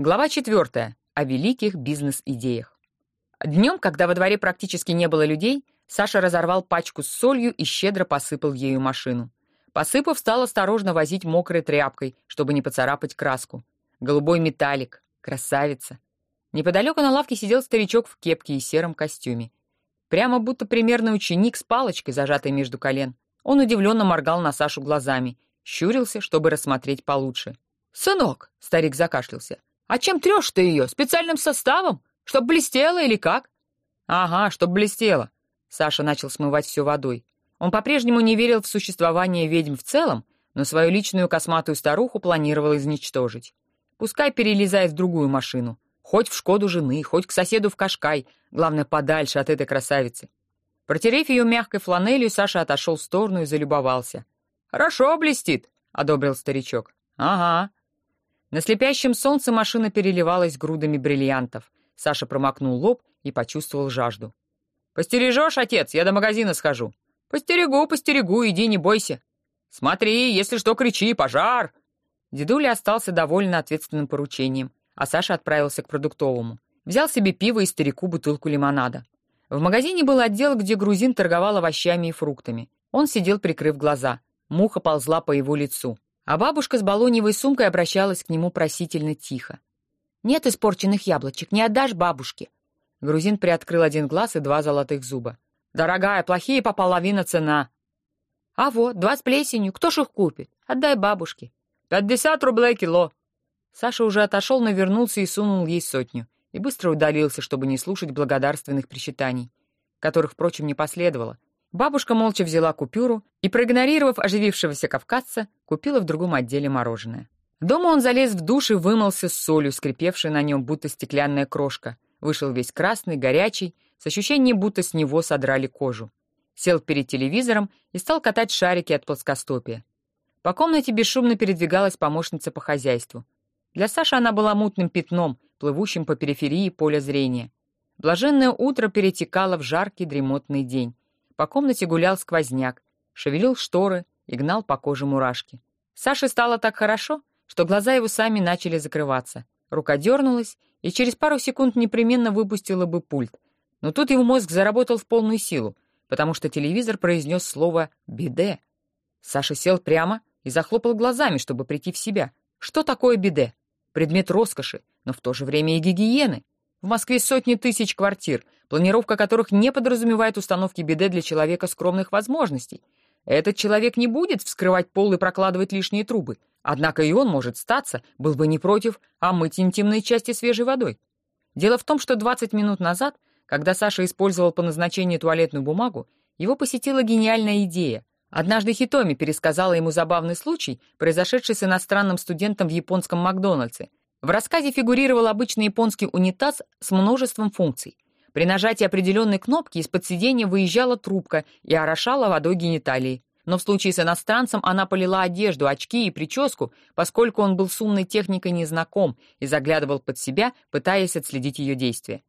Глава четвертая. О великих бизнес-идеях. Днем, когда во дворе практически не было людей, Саша разорвал пачку с солью и щедро посыпал ею машину. Посыпав, стал осторожно возить мокрой тряпкой, чтобы не поцарапать краску. Голубой металлик. Красавица. Неподалеку на лавке сидел старичок в кепке и сером костюме. Прямо будто примерный ученик с палочкой, зажатой между колен. Он удивленно моргал на Сашу глазами, щурился, чтобы рассмотреть получше. «Сынок!» — старик закашлялся. «А чем трешь ты ее? Специальным составом? Чтоб блестело или как?» «Ага, чтоб блестело!» Саша начал смывать все водой. Он по-прежнему не верил в существование ведьм в целом, но свою личную косматую старуху планировал изничтожить. Пускай перелезает в другую машину. Хоть в Шкоду жены, хоть к соседу в Кашкай, главное, подальше от этой красавицы. Протерев ее мягкой фланелью, Саша отошел в сторону и залюбовался. «Хорошо блестит», — одобрил старичок. «Ага». На слепящем солнце машина переливалась грудами бриллиантов. Саша промокнул лоб и почувствовал жажду. «Постережешь, отец, я до магазина схожу». «Постерегу, постерегу, иди, не бойся». «Смотри, если что, кричи, пожар!» Дедуля остался доволен ответственным поручением а Саша отправился к продуктовому. Взял себе пиво и старику бутылку лимонада. В магазине был отдел, где грузин торговал овощами и фруктами. Он сидел, прикрыв глаза. Муха ползла по его лицу. А бабушка с балоневой сумкой обращалась к нему просительно тихо. «Нет испорченных яблочек, не отдашь бабушке?» Грузин приоткрыл один глаз и два золотых зуба. «Дорогая, плохие по половина цена». «А вот, два с плесенью, кто ж их купит? Отдай бабушке». «Пятьдесят рублей кило», Саша уже отошел, но вернулся и сунул ей сотню, и быстро удалился, чтобы не слушать благодарственных причитаний, которых, впрочем, не последовало. Бабушка молча взяла купюру и, проигнорировав оживившегося кавказца, купила в другом отделе мороженое. Дома он залез в душ и вымылся с солью, скрипевшей на нем будто стеклянная крошка. Вышел весь красный, горячий, с ощущением, будто с него содрали кожу. Сел перед телевизором и стал катать шарики от плоскостопия. По комнате бесшумно передвигалась помощница по хозяйству. Для Саши она была мутным пятном, плывущим по периферии поля зрения. Блаженное утро перетекало в жаркий дремотный день. По комнате гулял сквозняк, шевелил шторы и гнал по коже мурашки. Саше стало так хорошо, что глаза его сами начали закрываться. Рука дернулась и через пару секунд непременно выпустила бы пульт. Но тут его мозг заработал в полную силу, потому что телевизор произнес слово «биде». Саша сел прямо и захлопал глазами, чтобы прийти в себя. Что такое биде? предмет роскоши, но в то же время и гигиены. В Москве сотни тысяч квартир, планировка которых не подразумевает установки биде для человека скромных возможностей. Этот человек не будет вскрывать пол и прокладывать лишние трубы. Однако и он может статься, был бы не против, а мыть интимные части свежей водой. Дело в том, что 20 минут назад, когда Саша использовал по назначению туалетную бумагу, его посетила гениальная идея. Однажды Хитоми пересказала ему забавный случай, произошедший с иностранным студентом в японском Макдональдсе. В рассказе фигурировал обычный японский унитаз с множеством функций. При нажатии определенной кнопки из-под сиденья выезжала трубка и орошала водой гениталии. Но в случае с иностранцем она полила одежду, очки и прическу, поскольку он был с умной техникой незнаком и заглядывал под себя, пытаясь отследить ее действия.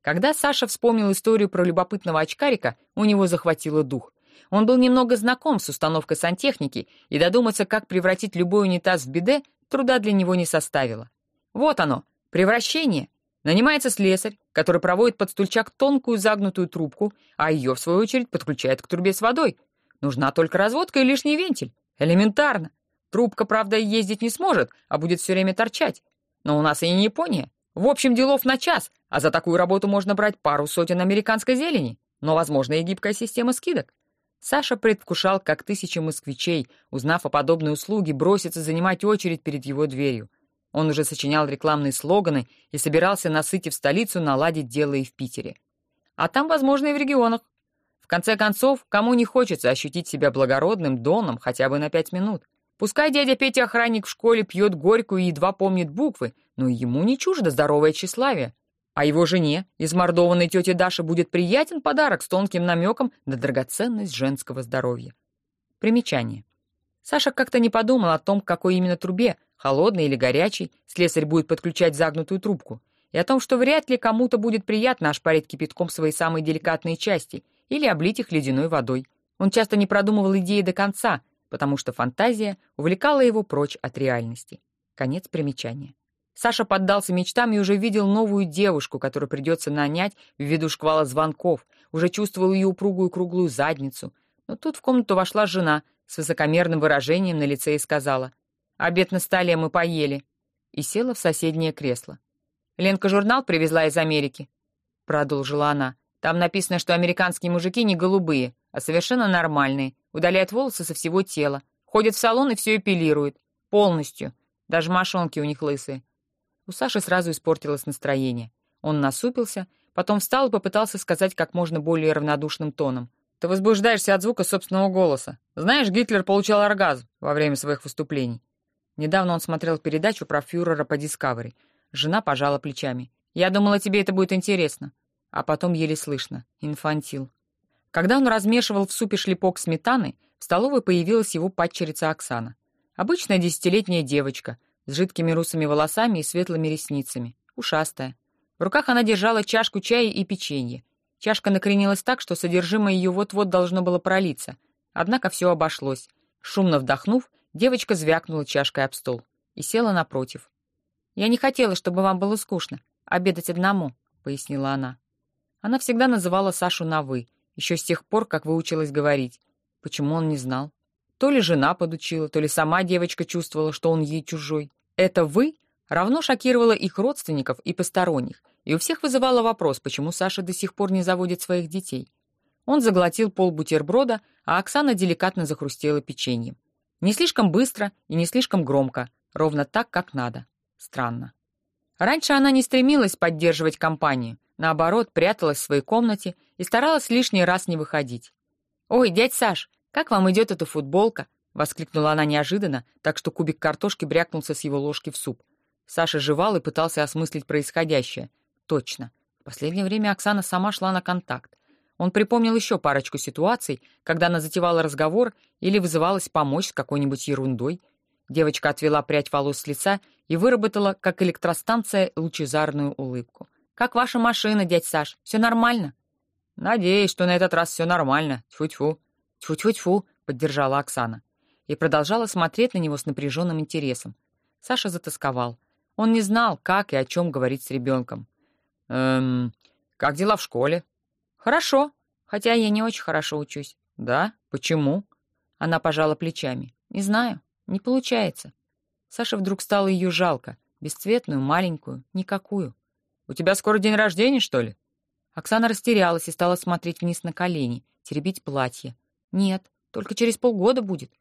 Когда Саша вспомнил историю про любопытного очкарика, у него захватило дух. Он был немного знаком с установкой сантехники, и додуматься, как превратить любой унитаз в биде, труда для него не составило. Вот оно, превращение. Нанимается слесарь, который проводит под стульчак тонкую загнутую трубку, а ее, в свою очередь, подключает к трубе с водой. Нужна только разводка и лишний вентиль. Элементарно. Трубка, правда, ездить не сможет, а будет все время торчать. Но у нас и не Япония. В общем, делов на час, а за такую работу можно брать пару сотен американской зелени. Но, возможно, и гибкая система скидок. Саша предвкушал, как тысячи москвичей, узнав о подобной услуге, бросятся занимать очередь перед его дверью. Он уже сочинял рекламные слоганы и собирался, насытив столицу, наладить дело и в Питере. А там, возможно, и в регионах. В конце концов, кому не хочется ощутить себя благородным доном хотя бы на пять минут? Пускай дядя Петя охранник в школе пьет горькую и едва помнит буквы, но ему не чуждо здоровое тщеславие. А его жене, измордованной тете Даше, будет приятен подарок с тонким намеком на драгоценность женского здоровья. Примечание. Саша как-то не подумал о том, к какой именно трубе, холодной или горячей, слесарь будет подключать загнутую трубку, и о том, что вряд ли кому-то будет приятно ошпарить кипятком свои самые деликатные части или облить их ледяной водой. Он часто не продумывал идеи до конца, потому что фантазия увлекала его прочь от реальности. Конец примечания. Саша поддался мечтам и уже видел новую девушку, которую придется нанять ввиду шквала звонков, уже чувствовал ее упругую круглую задницу. Но тут в комнату вошла жена с высокомерным выражением на лице и сказала «Обед на столе, мы поели», и села в соседнее кресло. «Ленка журнал привезла из Америки», — продолжила она. «Там написано, что американские мужики не голубые, а совершенно нормальные, удаляют волосы со всего тела, ходят в салон и все эпилируют. Полностью. Даже мошонки у них лысые». У Саши сразу испортилось настроение. Он насупился, потом встал и попытался сказать как можно более равнодушным тоном. «Ты возбуждаешься от звука собственного голоса. Знаешь, Гитлер получал оргазм во время своих выступлений. Недавно он смотрел передачу про фюрера по Discovery. Жена пожала плечами. «Я думала, тебе это будет интересно». А потом еле слышно. Инфантил. Когда он размешивал в супе шлепок сметаны, в столовой появилась его падчерица Оксана. Обычная десятилетняя девочка, с жидкими русыми волосами и светлыми ресницами, ушастая. В руках она держала чашку чая и печенье. Чашка накренилась так, что содержимое ее вот-вот должно было пролиться. Однако все обошлось. Шумно вдохнув, Девочка звякнула чашкой об стол и села напротив. «Я не хотела, чтобы вам было скучно. Обедать одному», — пояснила она. Она всегда называла Сашу на «вы», еще с тех пор, как выучилась говорить. Почему он не знал? То ли жена подучила, то ли сама девочка чувствовала, что он ей чужой. Это «вы» равно шокировало их родственников и посторонних, и у всех вызывало вопрос, почему Саша до сих пор не заводит своих детей. Он заглотил пол бутерброда, а Оксана деликатно захрустела печеньем. Не слишком быстро и не слишком громко, ровно так, как надо. Странно. Раньше она не стремилась поддерживать компанию, наоборот, пряталась в своей комнате и старалась лишний раз не выходить. «Ой, дядь Саш, как вам идет эта футболка?» — воскликнула она неожиданно, так что кубик картошки брякнулся с его ложки в суп. Саша жевал и пытался осмыслить происходящее. Точно. В последнее время Оксана сама шла на контакт. Он припомнил еще парочку ситуаций, когда она затевала разговор или вызывалась помочь с какой-нибудь ерундой. Девочка отвела прядь волос с лица и выработала, как электростанция, лучезарную улыбку. «Как ваша машина, дядь Саш? Все нормально?» «Надеюсь, что на этот раз все нормально. Тьфу-тьфу». «Тьфу-тьфу-тьфу», — поддержала Оксана. И продолжала смотреть на него с напряженным интересом. Саша затасковал. Он не знал, как и о чем говорить с ребенком. «Эм, как дела в школе?» «Хорошо, хотя я не очень хорошо учусь». «Да? Почему?» Она пожала плечами. «Не знаю, не получается». Саша вдруг стало ее жалко. Бесцветную, маленькую, никакую. «У тебя скоро день рождения, что ли?» Оксана растерялась и стала смотреть вниз на колени, теребить платье. «Нет, только через полгода будет».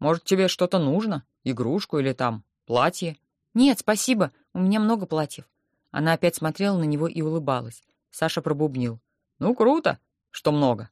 «Может, тебе что-то нужно? Игрушку или там платье?» «Нет, спасибо, у меня много платьев». Она опять смотрела на него и улыбалась. Саша пробубнил. «Ну, круто, что много».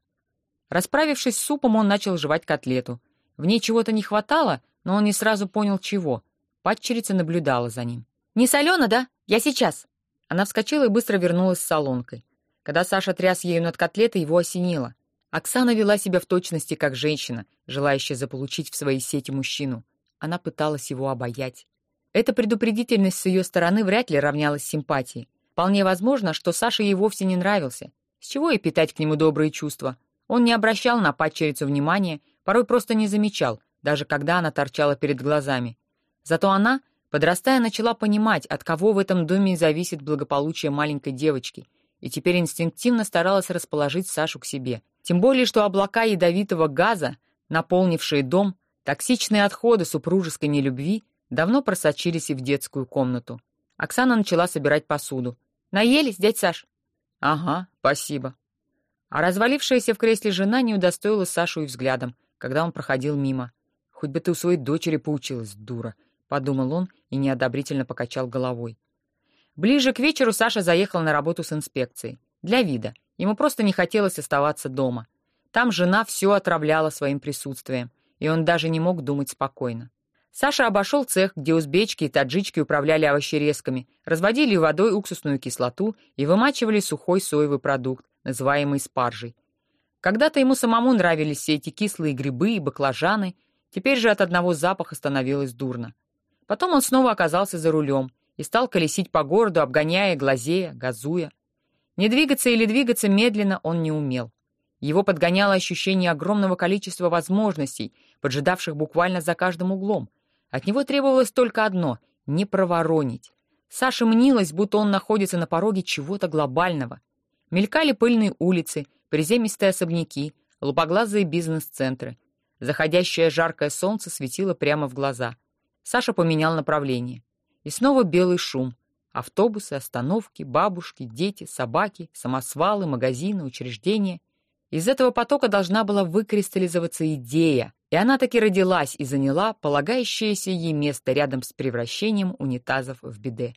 Расправившись с супом, он начал жевать котлету. В ней чего-то не хватало, но он не сразу понял, чего. Падчерица наблюдала за ним. «Не солено, да? Я сейчас!» Она вскочила и быстро вернулась с солонкой. Когда Саша тряс ею над котлетой, его осенило. Оксана вела себя в точности как женщина, желающая заполучить в своей сети мужчину. Она пыталась его обаять. Эта предупредительность с ее стороны вряд ли равнялась симпатии. Вполне возможно, что Саше ей вовсе не нравился, с чего и питать к нему добрые чувства? Он не обращал на падчерицу внимания, порой просто не замечал, даже когда она торчала перед глазами. Зато она, подрастая, начала понимать, от кого в этом доме зависит благополучие маленькой девочки, и теперь инстинктивно старалась расположить Сашу к себе. Тем более, что облака ядовитого газа, наполнившие дом, токсичные отходы супружеской нелюбви, давно просочились и в детскую комнату. Оксана начала собирать посуду. «Наелись, дядь Саш?» «Ага, спасибо». А развалившаяся в кресле жена не удостоила Сашу и взглядом, когда он проходил мимо. «Хоть бы ты у своей дочери поучилась, дура», — подумал он и неодобрительно покачал головой. Ближе к вечеру Саша заехал на работу с инспекцией. Для вида. Ему просто не хотелось оставаться дома. Там жена все отравляла своим присутствием, и он даже не мог думать спокойно. Саша обошел цех, где узбечки и таджички управляли овощерезками, разводили водой уксусную кислоту и вымачивали сухой соевый продукт, называемый спаржей. Когда-то ему самому нравились все эти кислые грибы и баклажаны, теперь же от одного запаха становилось дурно. Потом он снова оказался за рулем и стал колесить по городу, обгоняя, глазея, газуя. Не двигаться или двигаться медленно он не умел. Его подгоняло ощущение огромного количества возможностей, поджидавших буквально за каждым углом — от него требовалось только одно — не проворонить. Саше мнилось, будто он находится на пороге чего-то глобального. Мелькали пыльные улицы, приземистые особняки, лупоглазые бизнес-центры. Заходящее жаркое солнце светило прямо в глаза. Саша поменял направление. И снова белый шум. Автобусы, остановки, бабушки, дети, собаки, самосвалы, магазины, учреждения. Из этого потока должна была выкристаллизоваться идея, и она таки родилась и заняла полагающееся ей место рядом с превращением унитазов в биде.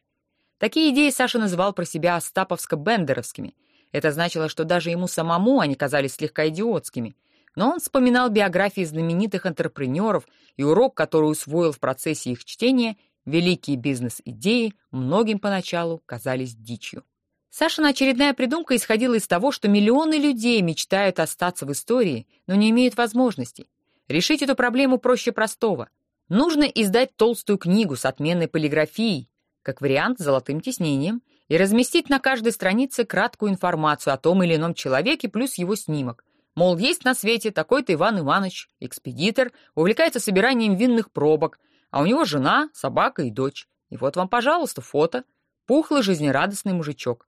Такие идеи Саша называл про себя остаповско-бендеровскими. Это значило, что даже ему самому они казались слегка идиотскими. Но он вспоминал биографии знаменитых интерпренеров и урок, который усвоил в процессе их чтения, великие бизнес-идеи многим поначалу казались дичью. Сашина очередная придумка исходила из того, что миллионы людей мечтают остаться в истории, но не имеют возможности. Решить эту проблему проще простого. Нужно издать толстую книгу с отменной полиграфией, как вариант с золотым тиснением, и разместить на каждой странице краткую информацию о том или ином человеке плюс его снимок. Мол, есть на свете такой-то Иван Иванович, экспедитор, увлекается собиранием винных пробок, а у него жена, собака и дочь. И вот вам, пожалуйста, фото. Пухлый, жизнерадостный мужичок.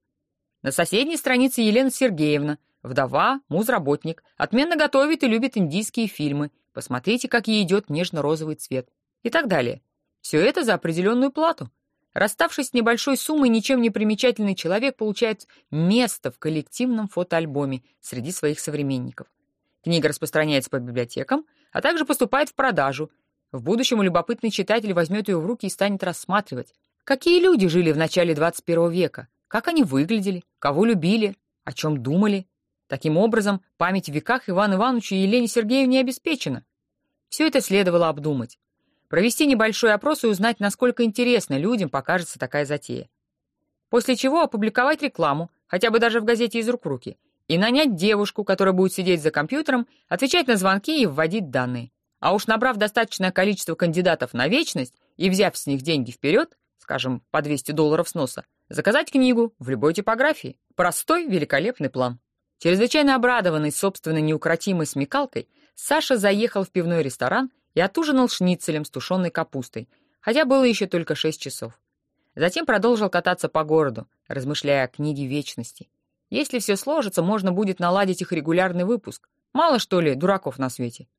На соседней странице Елена Сергеевна, вдова, музработник, отменно готовит и любит индийские фильмы. Посмотрите, как ей идет нежно-розовый цвет. И так далее. Все это за определенную плату. Расставшись с небольшой суммой, ничем не примечательный человек получает место в коллективном фотоальбоме среди своих современников. Книга распространяется по библиотекам, а также поступает в продажу. В будущем любопытный читатель возьмет ее в руки и станет рассматривать, какие люди жили в начале 21 века, как они выглядели, кого любили, о чем думали. Таким образом, память в веках Ивана Ивановича и Елене Сергеевне обеспечена. Все это следовало обдумать. Провести небольшой опрос и узнать, насколько интересно людям покажется такая затея. После чего опубликовать рекламу, хотя бы даже в газете из рук в руки, и нанять девушку, которая будет сидеть за компьютером, отвечать на звонки и вводить данные. А уж набрав достаточное количество кандидатов на вечность и взяв с них деньги вперед, скажем, по 200 долларов с носа, Заказать книгу в любой типографии. Простой, великолепный план. Чрезвычайно обрадованный собственной неукротимой смекалкой, Саша заехал в пивной ресторан и отужинал шницелем с тушеной капустой, хотя было еще только шесть часов. Затем продолжил кататься по городу, размышляя о книге вечности. Если все сложится, можно будет наладить их регулярный выпуск. Мало, что ли, дураков на свете.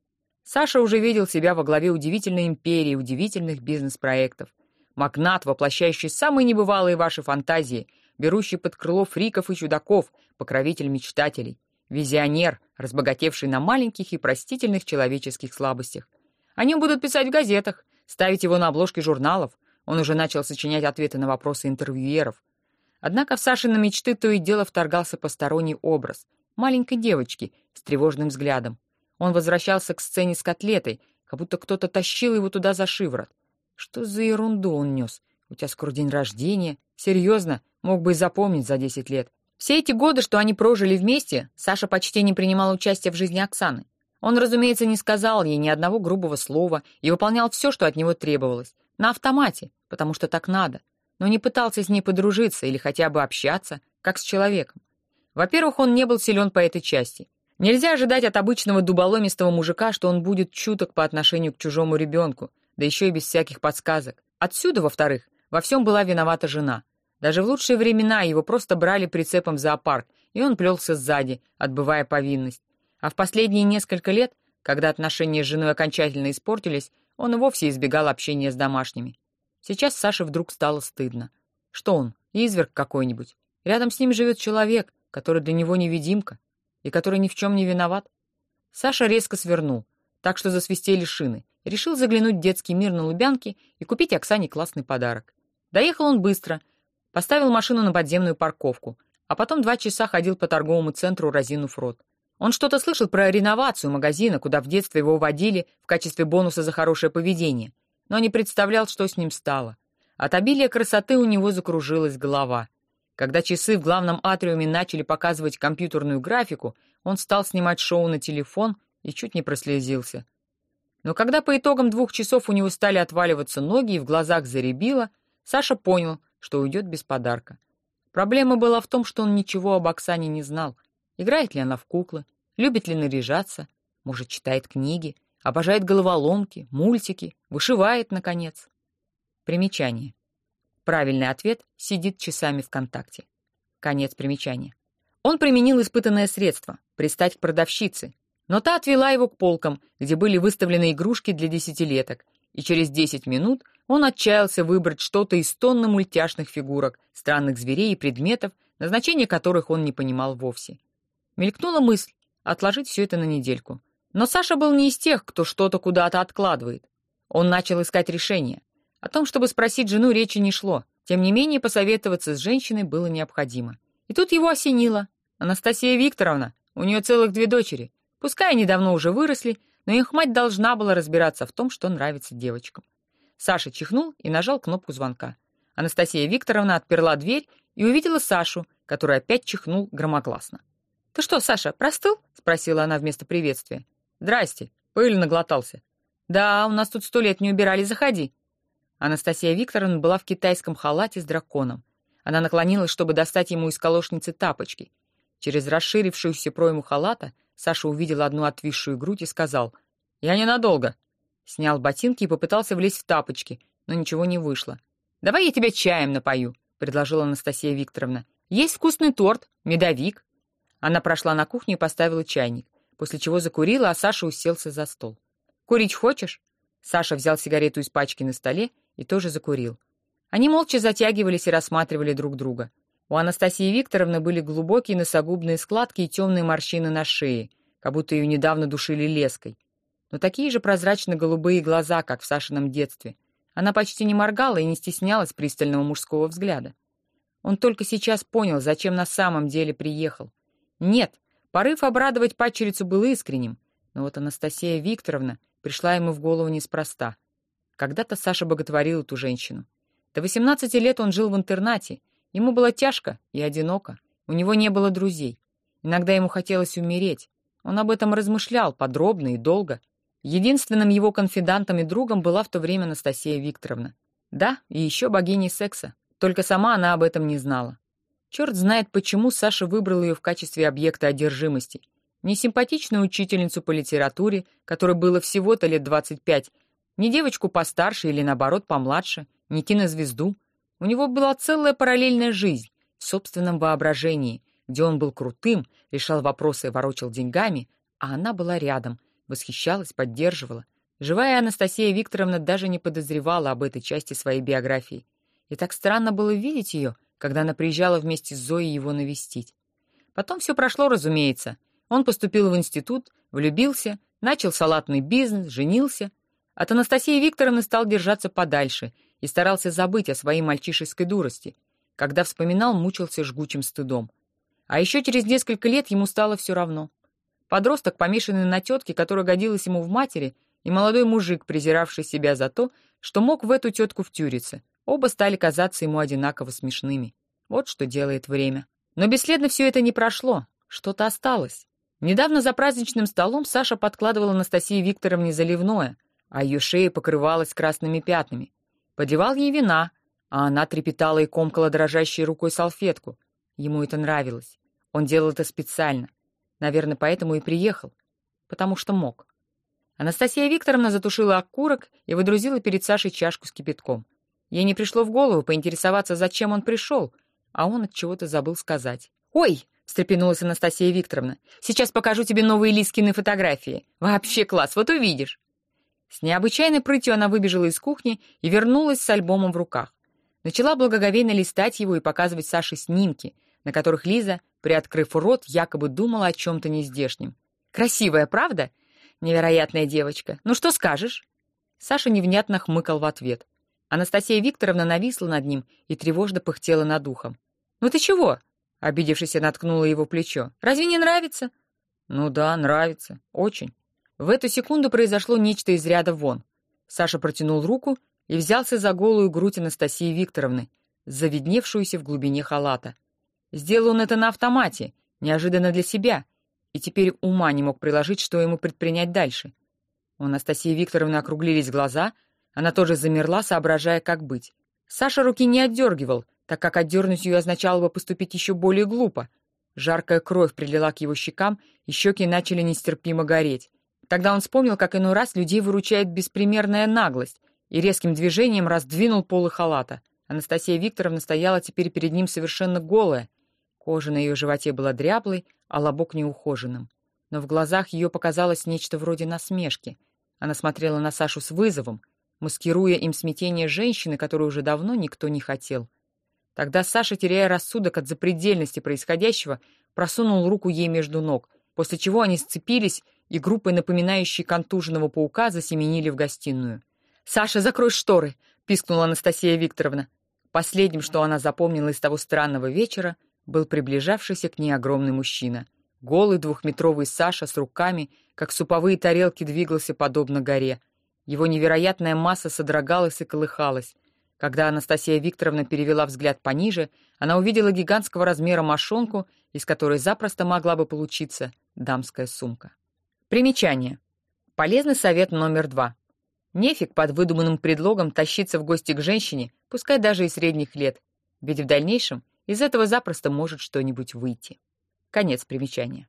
Саша уже видел себя во главе удивительной империи, удивительных бизнес-проектов — Магнат, воплощающий самые небывалые ваши фантазии, берущий под крыло фриков и чудаков, покровитель мечтателей, визионер, разбогатевший на маленьких и простительных человеческих слабостях. О нем будут писать в газетах, ставить его на обложки журналов. Он уже начал сочинять ответы на вопросы интервьюеров. Однако в Сашины мечты то и дело вторгался посторонний образ маленькой девочки с тревожным взглядом. Он возвращался к сцене с котлетой, как будто кто-то тащил его туда за шиворот. Что за ерунду он нес? У тебя скоро день рождения. Серьезно, мог бы и запомнить за 10 лет. Все эти годы, что они прожили вместе, Саша почти не принимал участия в жизни Оксаны. Он, разумеется, не сказал ей ни одного грубого слова и выполнял все, что от него требовалось. На автомате, потому что так надо. Но не пытался с ней подружиться или хотя бы общаться, как с человеком. Во-первых, он не был силен по этой части. Нельзя ожидать от обычного дуболомистого мужика, что он будет чуток по отношению к чужому ребенку, да еще и без всяких подсказок. Отсюда, во-вторых, во всем была виновата жена. Даже в лучшие времена его просто брали прицепом в зоопарк, и он плелся сзади, отбывая повинность. А в последние несколько лет, когда отношения с женой окончательно испортились, он и вовсе избегал общения с домашними. Сейчас Саше вдруг стало стыдно. Что он, изверг какой-нибудь? Рядом с ним живет человек, который для него невидимка, и который ни в чем не виноват. Саша резко свернул, так что засвистели шины, решил заглянуть в детский мир на Лубянке и купить Оксане классный подарок. Доехал он быстро, поставил машину на подземную парковку, а потом два часа ходил по торговому центру, разинув рот. Он что-то слышал про реновацию магазина, куда в детстве его водили в качестве бонуса за хорошее поведение, но не представлял, что с ним стало. От обилия красоты у него закружилась голова. Когда часы в главном атриуме начали показывать компьютерную графику, он стал снимать шоу на телефон и чуть не прослезился. Но когда по итогам двух часов у него стали отваливаться ноги и в глазах заребило, Саша понял, что уйдет без подарка. Проблема была в том, что он ничего об Оксане не знал. Играет ли она в куклы, любит ли наряжаться, может, читает книги, обожает головоломки, мультики, вышивает, наконец. Примечание. Правильный ответ сидит часами ВКонтакте. Конец примечания. Он применил испытанное средство — пристать к продавщице, но та отвела его к полкам, где были выставлены игрушки для десятилеток, и через 10 минут он отчаялся выбрать что-то из тонны мультяшных фигурок, странных зверей и предметов, назначение которых он не понимал вовсе. Мелькнула мысль отложить все это на недельку. Но Саша был не из тех, кто что-то куда-то откладывает. Он начал искать решение. О том, чтобы спросить жену, речи не шло. Тем не менее, посоветоваться с женщиной было необходимо. И тут его осенило. Анастасия Викторовна, у нее целых две дочери. Пускай они давно уже выросли, но их мать должна была разбираться в том, что нравится девочкам. Саша чихнул и нажал кнопку звонка. Анастасия Викторовна отперла дверь и увидела Сашу, который опять чихнул громогласно. «Ты что, Саша, простыл?» — спросила она вместо приветствия. «Здрасте, пыль наглотался». «Да, у нас тут сто лет не убирали, заходи». Анастасия Викторовна была в китайском халате с драконом. Она наклонилась, чтобы достать ему из колошницы тапочки. Через расширившуюся пройму халата Саша увидел одну отвисшую грудь и сказал «Я ненадолго». Снял ботинки и попытался влезть в тапочки, но ничего не вышло. «Давай я тебя чаем напою», — предложила Анастасия Викторовна. «Есть вкусный торт, медовик». Она прошла на кухню и поставила чайник, после чего закурила, а Саша уселся за стол. «Курить хочешь?» Саша взял сигарету из пачки на столе и тоже закурил. Они молча затягивались и рассматривали друг друга. У Анастасии Викторовны были глубокие носогубные складки и темные морщины на шее, как будто ее недавно душили леской. Но такие же прозрачно-голубые глаза, как в Сашином детстве. Она почти не моргала и не стеснялась пристального мужского взгляда. Он только сейчас понял, зачем на самом деле приехал. Нет, порыв обрадовать падчерицу был искренним, но вот Анастасия Викторовна пришла ему в голову неспроста. Когда-то Саша боготворил эту женщину. До 18 лет он жил в интернате, Ему было тяжко и одиноко. У него не было друзей. Иногда ему хотелось умереть. Он об этом размышлял подробно и долго. Единственным его конфидантом и другом была в то время Анастасия Викторовна. Да, и еще богиней секса. Только сама она об этом не знала. Черт знает, почему Саша выбрал ее в качестве объекта одержимости. Не симпатичную учительницу по литературе, которой было всего-то лет 25, не девочку постарше или, наоборот, помладше, не кинозвезду, у него была целая параллельная жизнь в собственном воображении, где он был крутым, решал вопросы и ворочал деньгами, а она была рядом, восхищалась, поддерживала. Живая Анастасия Викторовна даже не подозревала об этой части своей биографии. И так странно было видеть ее, когда она приезжала вместе с Зоей его навестить. Потом все прошло, разумеется. Он поступил в институт, влюбился, начал салатный бизнес, женился. От Анастасии Викторовны стал держаться подальше и старался забыть о своей мальчишеской дурости. Когда вспоминал, мучился жгучим стыдом. А еще через несколько лет ему стало все равно. Подросток, помешанный на тетке, которая годилась ему в матери, и молодой мужик, презиравший себя за то, что мог в эту тетку втюриться. Оба стали казаться ему одинаково смешными. Вот что делает время. Но бесследно все это не прошло. Что-то осталось. Недавно за праздничным столом Саша подкладывала Анастасии Викторовне заливное, а ее шея покрывалась красными пятнами. Подевал ей вина, а она трепетала и комкала дрожащей рукой салфетку. Ему это нравилось. Он делал это специально. Наверное, поэтому и приехал. Потому что мог. Анастасия Викторовна затушила окурок и выдрузила перед Сашей чашку с кипятком. Ей не пришло в голову поинтересоваться, зачем он пришел, а он от чего-то забыл сказать. «Ой!» — встрепенулась Анастасия Викторовна. «Сейчас покажу тебе новые Лискины фотографии. Вообще класс, вот увидишь». С необычайной прытью она выбежала из кухни и вернулась с альбомом в руках. Начала благоговейно листать его и показывать Саше снимки, на которых Лиза, приоткрыв рот, якобы думала о чем-то нездешнем. «Красивая, правда? Невероятная девочка. Ну что скажешь?» Саша невнятно хмыкал в ответ. Анастасия Викторовна нависла над ним и тревожно пыхтела над ухом. «Ну ты чего?» — обидевшись, наткнула его плечо. «Разве не нравится?» «Ну да, нравится. Очень». В эту секунду произошло нечто из ряда вон. Саша протянул руку и взялся за голую грудь Анастасии Викторовны, завидневшуюся в глубине халата. Сделал он это на автомате, неожиданно для себя, и теперь ума не мог приложить, что ему предпринять дальше. У Анастасии Викторовны округлились глаза, она тоже замерла, соображая, как быть. Саша руки не отдергивал, так как отдернуть ее означало бы поступить еще более глупо. Жаркая кровь прилила к его щекам, и щеки начали нестерпимо гореть. Тогда он вспомнил, как иной раз людей выручает беспримерная наглость, и резким движением раздвинул полы халата. Анастасия Викторовна стояла теперь перед ним совершенно голая. Кожа на ее животе была дряблой, а лобок неухоженным. Но в глазах ее показалось нечто вроде насмешки. Она смотрела на Сашу с вызовом, маскируя им смятение женщины, которую уже давно никто не хотел. Тогда Саша, теряя рассудок от запредельности происходящего, просунул руку ей между ног, после чего они сцепились и группой, напоминающей контуженного паука, засеменили в гостиную. «Саша, закрой шторы!» — пискнула Анастасия Викторовна. Последним, что она запомнила из того странного вечера, был приближавшийся к ней огромный мужчина. Голый двухметровый Саша с руками, как суповые тарелки, двигался подобно горе. Его невероятная масса содрогалась и колыхалась. Когда Анастасия Викторовна перевела взгляд пониже, она увидела гигантского размера мошонку, из которой запросто могла бы получиться дамская сумка. Примечание. Полезный совет номер два. Нефиг под выдуманным предлогом тащиться в гости к женщине, пускай даже и средних лет, ведь в дальнейшем из этого запросто может что-нибудь выйти. Конец примечания.